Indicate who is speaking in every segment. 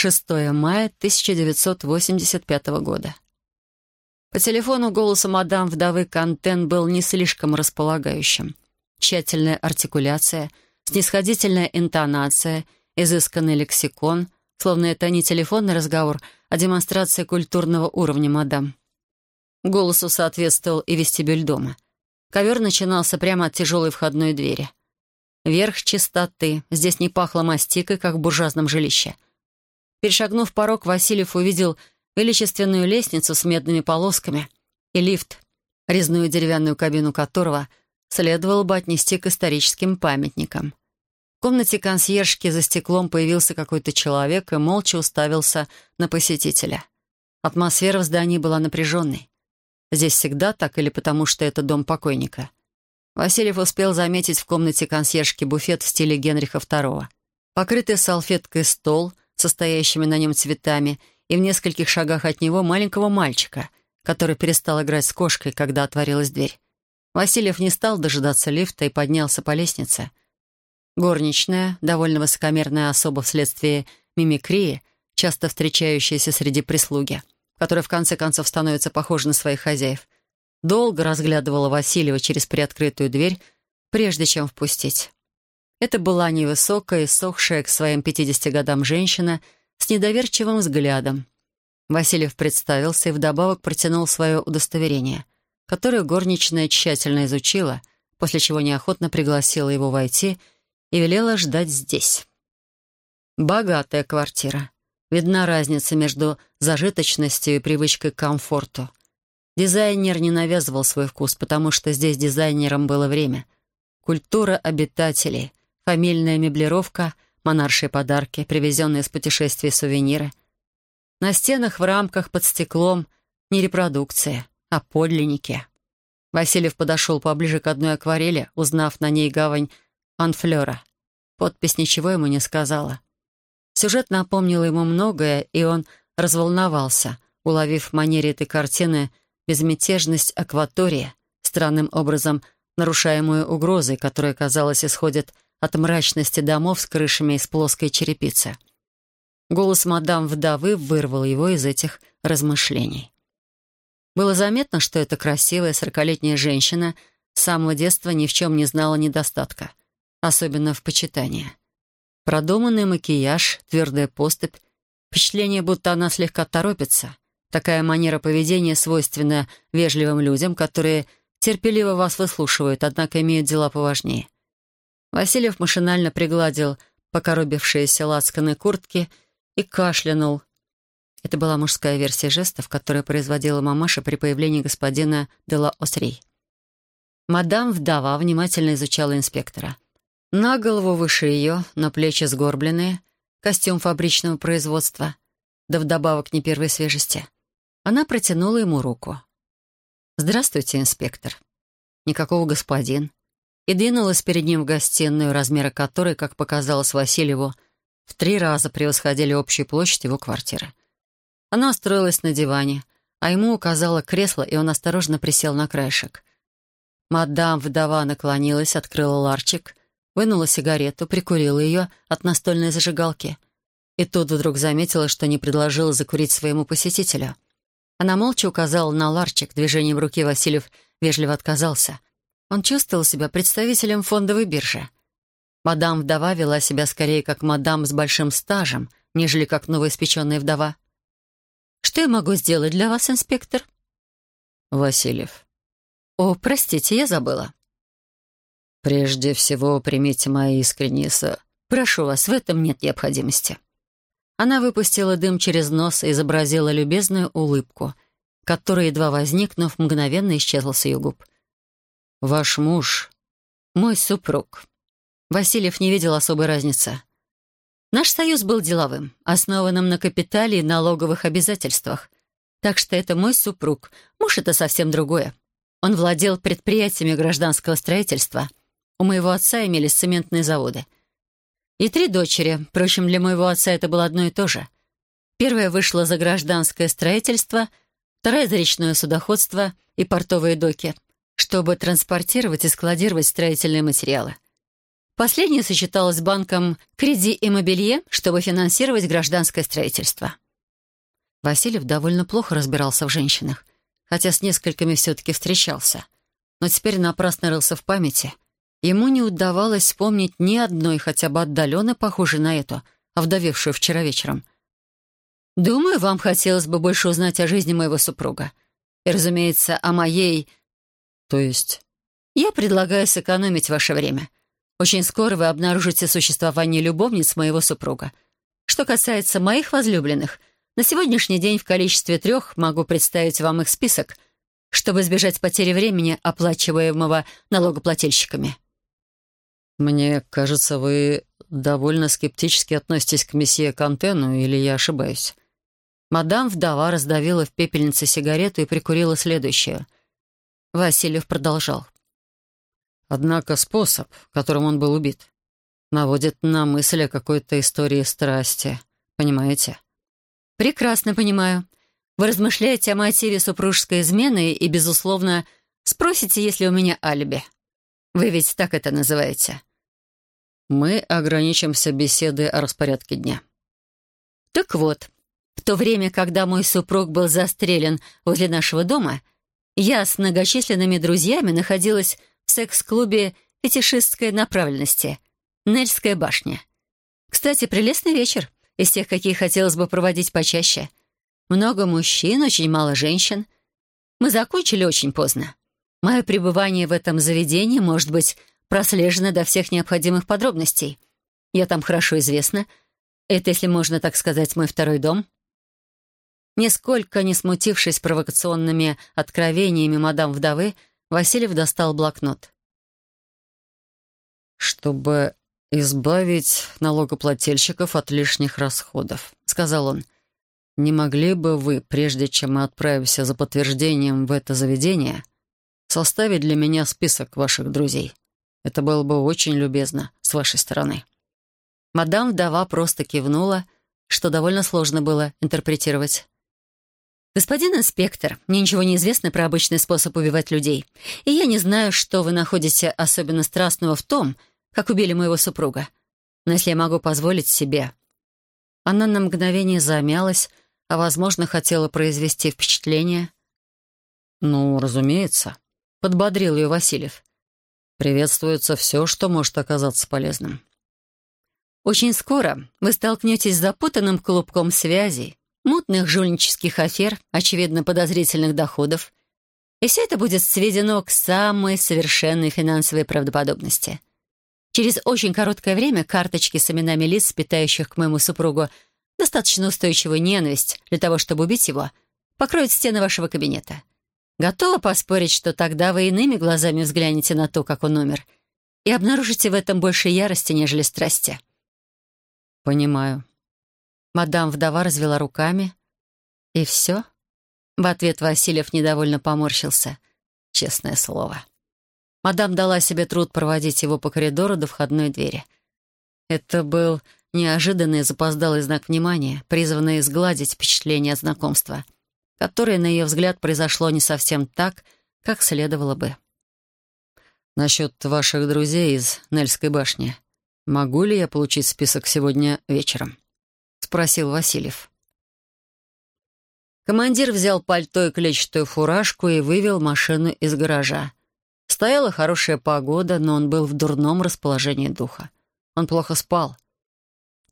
Speaker 1: 6 мая 1985 года. По телефону голоса мадам вдовы Кантен был не слишком располагающим. Тщательная артикуляция, снисходительная интонация, изысканный лексикон, словно это не телефонный разговор, а демонстрация культурного уровня мадам. Голосу соответствовал и вестибюль дома. Ковер начинался прямо от тяжелой входной двери. Верх чистоты. Здесь не пахло мастикой, как в буржуазном жилище. Перешагнув порог, Васильев увидел величественную лестницу с медными полосками и лифт, резную деревянную кабину которого следовало бы отнести к историческим памятникам. В комнате консьержки за стеклом появился какой-то человек и молча уставился на посетителя. Атмосфера в здании была напряженной. Здесь всегда так или потому, что это дом покойника? Васильев успел заметить в комнате консьержки буфет в стиле Генриха II. Покрытый салфеткой стол, состоящими на нем цветами — и в нескольких шагах от него маленького мальчика, который перестал играть с кошкой, когда отворилась дверь. Васильев не стал дожидаться лифта и поднялся по лестнице. Горничная, довольно высокомерная особа вследствие мимикрии, часто встречающаяся среди прислуги, которая в конце концов становится похожа на своих хозяев, долго разглядывала Васильева через приоткрытую дверь, прежде чем впустить. Это была невысокая, сохшая к своим 50 годам женщина — с недоверчивым взглядом. Васильев представился и вдобавок протянул свое удостоверение, которое горничная тщательно изучила, после чего неохотно пригласила его войти и велела ждать здесь. Богатая квартира. Видна разница между зажиточностью и привычкой к комфорту. Дизайнер не навязывал свой вкус, потому что здесь дизайнером было время. Культура обитателей, фамильная меблировка — монаршие подарки, привезенные с путешествий сувениры. На стенах в рамках под стеклом не репродукция, а подлинники. Васильев подошел поближе к одной акварели, узнав на ней гавань Анфлера. Подпись ничего ему не сказала. Сюжет напомнил ему многое, и он разволновался, уловив в манере этой картины безмятежность акватории, странным образом нарушаемую угрозой, которая, казалось, исходит от мрачности домов с крышами из плоской черепицы. Голос мадам вдовы вырвал его из этих размышлений. Было заметно, что эта красивая сорокалетняя женщина с самого детства ни в чем не знала недостатка, особенно в почитании. Продуманный макияж, твердая поступь, впечатление, будто она слегка торопится. Такая манера поведения свойственна вежливым людям, которые терпеливо вас выслушивают, однако имеют дела поважнее — Васильев машинально пригладил покоробившиеся лацканы куртки и кашлянул. Это была мужская версия жестов, которую производила мамаша при появлении господина Дела Осрей. Мадам-вдова внимательно изучала инспектора. На голову выше ее, на плечи сгорбленные, костюм фабричного производства, да вдобавок не первой свежести. Она протянула ему руку. «Здравствуйте, инспектор». Никакого господин, и двинулась перед ним в гостиную, размеры которой, как показалось Васильеву, в три раза превосходили общую площадь его квартиры. Она устроилась на диване, а ему указала кресло, и он осторожно присел на краешек. Мадам-вдова наклонилась, открыла ларчик, вынула сигарету, прикурила ее от настольной зажигалки. И тут вдруг заметила, что не предложила закурить своему посетителю. Она молча указала на ларчик, движением руки Васильев вежливо отказался — он чувствовал себя представителем фондовой биржи. Мадам-вдова вела себя скорее как мадам с большим стажем, нежели как новоиспеченная вдова. «Что я могу сделать для вас, инспектор?»
Speaker 2: «Васильев».
Speaker 1: «О, простите, я забыла».
Speaker 2: «Прежде всего, примите мои искренние со...»
Speaker 1: «Прошу вас, в этом нет необходимости». Она выпустила дым через нос и изобразила любезную улыбку, которая, едва возникнув, мгновенно исчезла с ее губ.
Speaker 2: «Ваш муж —
Speaker 1: мой супруг». Васильев не видел особой разницы. Наш союз был деловым, основанным на капитале и налоговых обязательствах. Так что это мой супруг. Муж — это совсем другое. Он владел предприятиями гражданского строительства. У моего отца имелись цементные заводы. И три дочери. Впрочем, для моего отца это было одно и то же. Первая вышла за гражданское строительство, вторая — за речное судоходство и портовые доки — чтобы транспортировать и складировать строительные материалы. Последнее сочеталось с банком «Креди и Мобилье», чтобы финансировать гражданское строительство. Васильев довольно плохо разбирался в женщинах, хотя с несколькими все-таки встречался. Но теперь напрасно рылся в памяти. Ему не удавалось вспомнить ни одной, хотя бы отдаленно похожей на эту, овдовевшую вчера вечером. «Думаю, вам хотелось бы больше узнать о жизни моего супруга. И, разумеется, о моей...» «То есть...» «Я предлагаю сэкономить ваше время. Очень скоро вы обнаружите существование любовниц моего супруга. Что касается моих возлюбленных, на сегодняшний день в количестве трех могу представить вам их список, чтобы избежать потери времени, оплачиваемого налогоплательщиками».
Speaker 2: «Мне кажется, вы довольно скептически относитесь к месье Кантену, или я ошибаюсь?»
Speaker 1: Мадам-вдова раздавила в пепельнице сигарету и прикурила следующую. Васильев продолжал.
Speaker 2: Однако способ, которым он был убит, наводит на мысль о какой-то истории страсти. Понимаете?
Speaker 1: Прекрасно понимаю. Вы размышляете о мотиве супружеской измены и, безусловно, спросите, есть ли у меня алиби. Вы ведь так это называете.
Speaker 2: Мы ограничимся беседой о распорядке дня.
Speaker 1: Так вот, в то время, когда мой супруг был застрелен возле нашего дома, я с многочисленными друзьями находилась в секс-клубе фетишистской направленности «Нельская башня». Кстати, прелестный вечер, из тех, какие хотелось бы проводить почаще. Много мужчин, очень мало женщин. Мы закончили очень поздно. Мое пребывание в этом заведении может быть прослежено до всех необходимых подробностей. Я там хорошо известна. Это, если можно так сказать, мой второй дом. Нисколько не смутившись провокационными откровениями мадам-вдовы, Васильев достал блокнот.
Speaker 2: «Чтобы избавить налогоплательщиков от лишних расходов», — сказал он, «не могли бы вы, прежде чем мы отправимся за подтверждением в это заведение, составить для меня список ваших друзей? Это было бы очень любезно с вашей стороны».
Speaker 1: Мадам-вдова просто кивнула, что довольно сложно было интерпретировать. «Господин инспектор, мне ничего не известно про обычный способ убивать людей, и я не знаю, что вы находите особенно страстного в том, как убили моего супруга. Но если я могу позволить себе...» Она на мгновение замялась, а, возможно, хотела произвести впечатление.
Speaker 2: «Ну, разумеется», — подбодрил ее Васильев. «Приветствуется все, что может оказаться полезным».
Speaker 1: «Очень скоро вы столкнетесь с запутанным клубком связей, мутных жульнических афер, очевидно подозрительных доходов. И все это будет сведено к самой совершенной финансовой правдоподобности. Через очень короткое время карточки с именами лиц, питающих к моему супругу достаточно устойчивую ненависть для того, чтобы убить его, покроют стены вашего кабинета. Готова поспорить, что тогда вы иными глазами взглянете на то, как он умер, и обнаружите в этом больше ярости, нежели страсти.
Speaker 2: «Понимаю»,
Speaker 1: Мадам-вдова развела руками. «И все?» В ответ Васильев недовольно поморщился. Честное слово. Мадам дала себе труд проводить его по коридору до входной двери. Это был неожиданный запоздалый знак внимания, призванный сгладить впечатление от знакомства, которое, на ее взгляд, произошло не совсем так, как следовало бы.
Speaker 2: «Насчет ваших друзей из Нельской башни. Могу ли я получить список сегодня вечером?»
Speaker 1: — спросил Васильев. Командир взял пальто и клетчатую фуражку и вывел машину из гаража. Стояла хорошая погода, но он был в дурном расположении духа. Он плохо спал.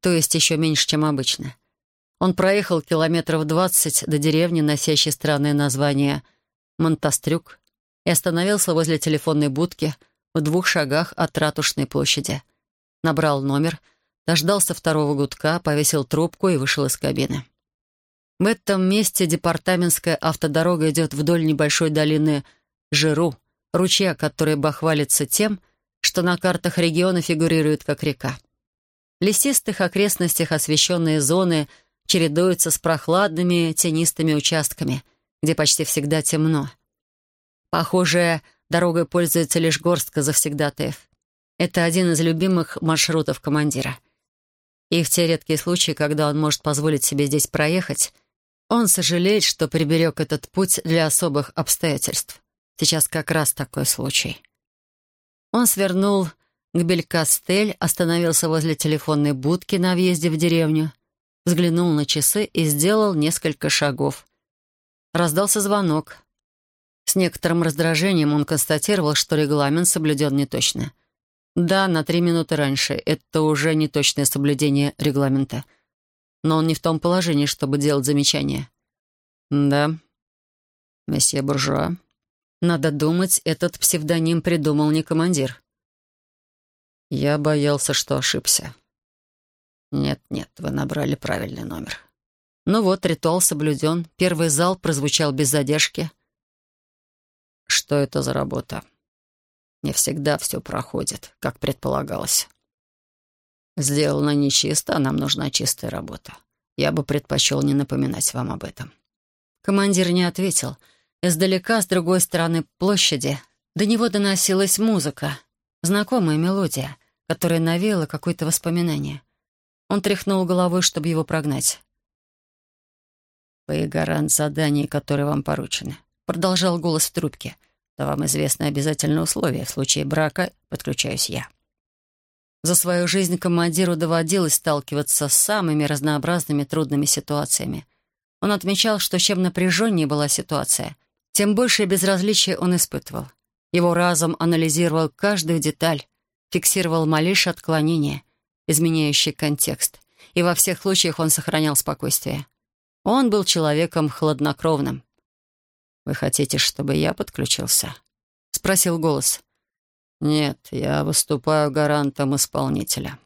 Speaker 1: То есть еще меньше, чем обычно. Он проехал километров двадцать до деревни, носящей странное название Монтастрюк, и остановился возле телефонной будки в двух шагах от Ратушной площади. Набрал номер — дождался второго гудка, повесил трубку и вышел из кабины. В этом месте департаментская автодорога идет вдоль небольшой долины Жиру, ручья, который бахвалится тем, что на картах региона фигурирует как река. В лесистых окрестностях освещенные зоны чередуются с прохладными тенистыми участками, где почти всегда темно. Похоже, дорогой пользуется лишь горстка завсегдатаев. Это один из любимых маршрутов командира. И в те редкие случаи, когда он может позволить себе здесь проехать, он сожалеет, что приберег этот путь для особых обстоятельств. Сейчас как раз такой случай. Он свернул Гбелькастель остановился возле телефонной будки на въезде в деревню, взглянул на часы и сделал несколько шагов. Раздался звонок. С некоторым раздражением он констатировал, что регламент соблюден неточно. Да, на три минуты раньше. Это уже неточное соблюдение регламента. Но он не в том положении, чтобы делать замечания. «Да, месье Буржуа». Надо думать, этот псевдоним придумал не командир. Я боялся, что ошибся. Нет-нет, вы набрали правильный номер. Ну вот, ритуал соблюден. Первый зал прозвучал без задержки. Что это за работа? Не всегда все проходит, как предполагалось. Сделано нечисто, а нам нужна чистая работа. Я бы предпочел не напоминать вам об этом. Командир не ответил. Издалека, с другой стороны площади, до него доносилась музыка, знакомая мелодия, которая навеяла какое-то воспоминание. Он тряхнул головой, чтобы его прогнать. «Вы гарант заданий, которые вам поручены», — продолжал голос в трубке. «Да вам известно обязательное условие. В случае брака подключаюсь я». За свою жизнь командиру доводилось сталкиваться с самыми разнообразными трудными ситуациями. Он отмечал, что чем напряженнее была ситуация, тем большее безразличие он испытывал. Его разум анализировал каждую деталь, фиксировал малейшее отклонение, изменяющее контекст, и во всех случаях он сохранял спокойствие. Он был человеком хладнокровным. «Вы хотите, чтобы я подключился?» — спросил голос. «Нет, я выступаю гарантом исполнителя».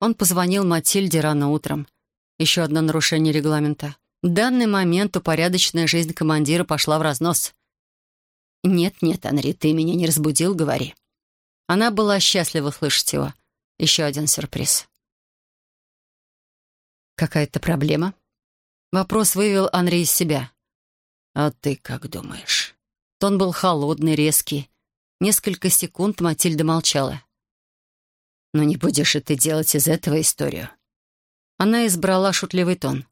Speaker 1: Он позвонил Матильде рано утром. Еще одно нарушение регламента. В данный момент упорядоченная жизнь командира пошла в разнос. «Нет-нет, Анри, ты меня не разбудил, говори». Она была счастлива слышать его. Еще один сюрприз. «Какая-то проблема?» Вопрос вывел Анри из себя. «А ты как думаешь?» Тон был холодный, резкий. Несколько секунд Матильда молчала. «Но не будешь и ты делать из этого историю». Она избрала шутливый тон.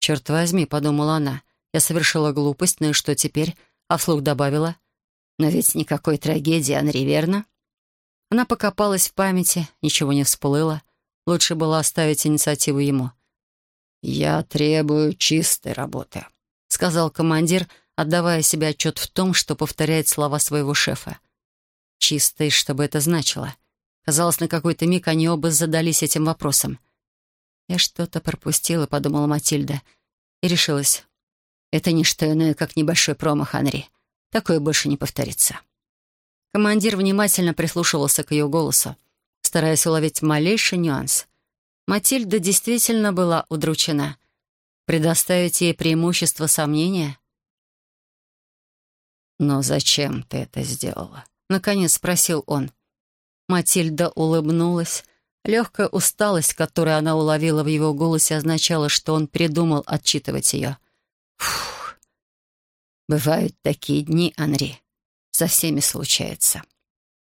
Speaker 1: «Черт возьми», — подумала она, — «я совершила глупость, ну и что теперь?» А вслух добавила. «Но ведь никакой трагедии, Анри, верно?» Она покопалась в памяти, ничего не всплыло. Лучше было оставить инициативу ему. «Я требую чистой работы», — сказал командир, отдавая себе отчет в том, что повторяет слова своего шефа. «Чистой, чтобы это значило». Казалось, на какой-то миг они оба задались этим вопросом. «Я что-то пропустила», — подумала Матильда. И решилась. «Это не что иное, как небольшой промах, Анри. Такое больше не повторится». Командир внимательно прислушивался к ее голосу, стараясь уловить малейший нюанс. Матильда действительно была удручена. Предоставить ей преимущество сомнения? «Но зачем ты это сделала?» — наконец спросил он. Матильда улыбнулась. Легкая усталость, которую она уловила в его голосе, означала, что он придумал отчитывать ее. «Фух, бывают такие дни, Анри. Со всеми случается».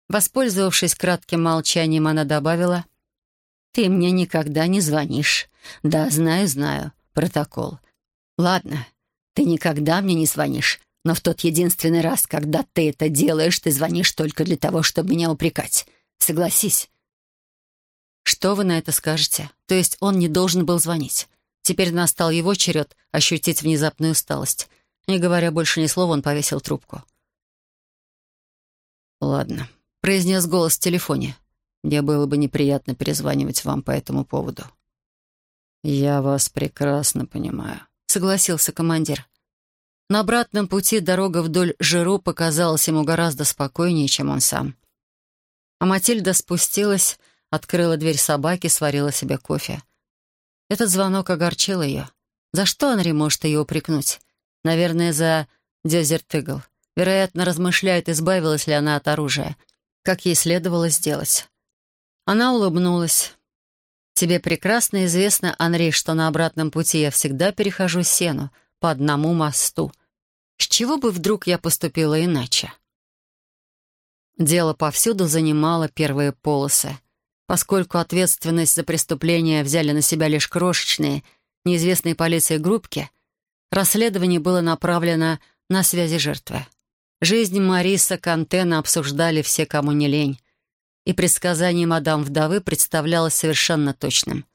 Speaker 1: Воспользовавшись кратким молчанием, она добавила — ты мне никогда не звонишь. Да, знаю, знаю. Протокол. Ладно, ты никогда мне не звонишь. Но в тот единственный раз, когда ты это делаешь, ты звонишь только для того, чтобы меня упрекать. Согласись. Что вы на это скажете? То есть он не должен был звонить. Теперь настал его черед ощутить внезапную усталость. Не говоря больше ни слова, он повесил трубку. «Ладно», — произнес голос в телефоне. Мне было бы неприятно перезванивать вам по этому поводу». «Я вас прекрасно понимаю», — согласился командир. На обратном пути дорога вдоль Жиру показалась ему гораздо спокойнее, чем он сам. А Матильда спустилась, открыла дверь собаки, сварила себе кофе. Этот звонок огорчил ее. За что Анри может ее упрекнуть? Наверное, за Дезерт. Вероятно, размышляет, избавилась ли она от оружия, как ей следовало сделать. Она улыбнулась. «Тебе прекрасно известно, Анри, что на обратном пути я всегда перехожу сену по одному мосту. С чего бы вдруг я поступила иначе?» Дело повсюду занимало первые полосы. Поскольку ответственность за преступление взяли на себя лишь крошечные, неизвестные полиции группки, расследование было направлено на связи жертвы. Жизнь Мариса Кантена обсуждали все, кому не лень. И предсказание мадам вдовы представлялось совершенно точным.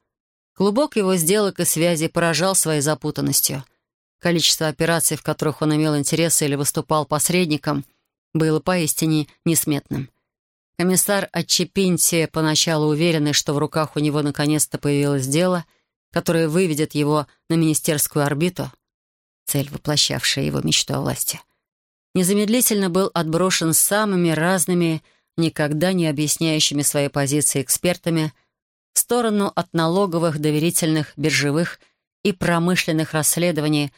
Speaker 1: Клубок его сделок и связей поражал своей запутанностью. Количество операций, в которых он имел интересы или выступал посредником, было поистине несметным. Комиссар Отчепинти, поначалу уверенный, что в руках у него наконец-то появилось дело, которое выведет его на министерскую орбиту, цель, воплощавшая его мечту о власти, незамедлительно был отброшен самыми разными, никогда не объясняющими свои позиции экспертами в сторону от налоговых, доверительных, биржевых и промышленных расследований,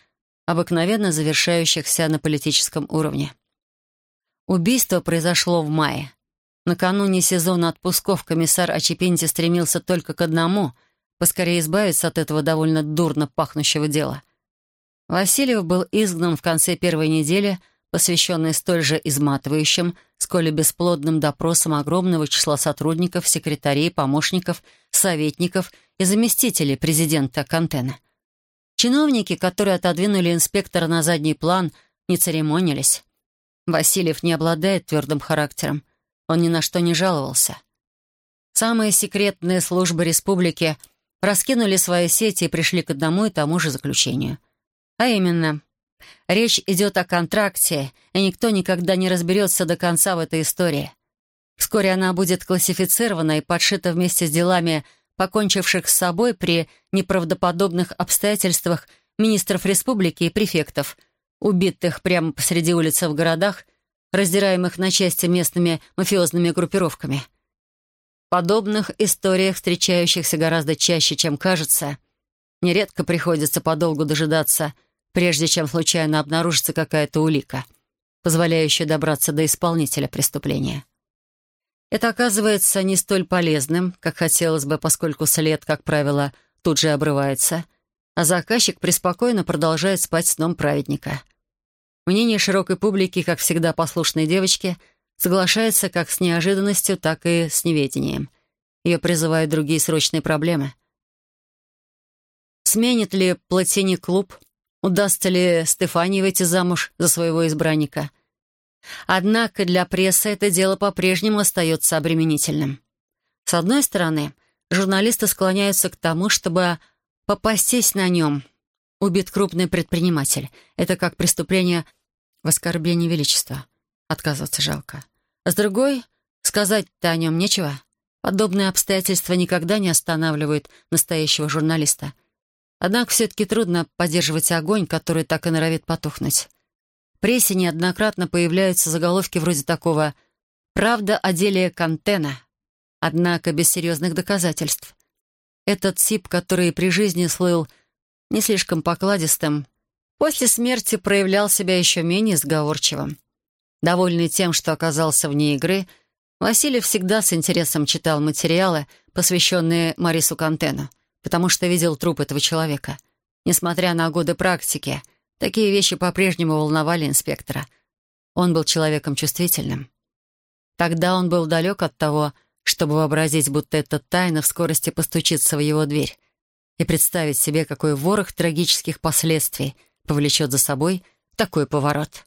Speaker 1: обыкновенно завершающихся на политическом уровне. Убийство произошло в мае. Накануне сезона отпусков комиссар Ачепинти стремился только к одному — поскорее избавиться от этого довольно дурно пахнущего дела. Васильев был изгнан в конце первой недели, посвященной столь же изматывающим, сколь и бесплодным допросам огромного числа сотрудников, секретарей, помощников, советников и заместителей президента Кантена. Чиновники, которые отодвинули инспектора на задний план, не церемонились. Васильев не обладает твердым характером. Он ни на что не жаловался. Самые секретные службы республики раскинули свои сети и пришли к одному и тому же заключению. А именно, речь идет о контракте, и никто никогда не разберется до конца в этой истории. Вскоре она будет классифицирована и подшита вместе с делами покончивших с собой при неправдоподобных обстоятельствах министров республики и префектов, убитых прямо посреди улицы в городах раздираемых на части местными мафиозными группировками. Подобных историях, встречающихся гораздо чаще, чем кажется, нередко приходится подолгу дожидаться, прежде чем случайно обнаружится какая-то улика, позволяющая добраться до исполнителя преступления. Это оказывается не столь полезным, как хотелось бы, поскольку след, как правило, тут же обрывается, а заказчик преспокойно продолжает спать сном праведника — Мнение широкой публики, как всегда послушной девочки, соглашается как с неожиданностью, так и с неведением. Ее призывают другие срочные проблемы. Сменит ли Платини клуб? Удастся ли Стефании выйти замуж за своего избранника? Однако для прессы это дело по-прежнему остается обременительным. С одной стороны, журналисты склоняются к тому, чтобы попастись на нем, Убит крупный предприниматель. Это как преступление в оскорблении величества. Отказываться жалко. А с другой, сказать-то о нем нечего. Подобные обстоятельства никогда не останавливают настоящего журналиста. Однако все-таки трудно поддерживать огонь, который так и норовит потухнуть. В прессе неоднократно появляются заголовки вроде такого «Правда о деле Кантена», однако без серьезных доказательств. Этот тип, который при жизни слыл не слишком покладистым, после смерти проявлял себя еще менее сговорчивым. Довольный тем, что оказался вне игры, Василий всегда с интересом читал материалы, посвященные Марису Кантену, потому что видел труп этого человека. Несмотря на годы практики, такие вещи по-прежнему волновали инспектора. Он был человеком чувствительным. Тогда он был далек от того, чтобы вообразить, будто эта тайна в скорости постучится в его дверь и представить себе, какой ворох трагических последствий повлечет за собой такой поворот.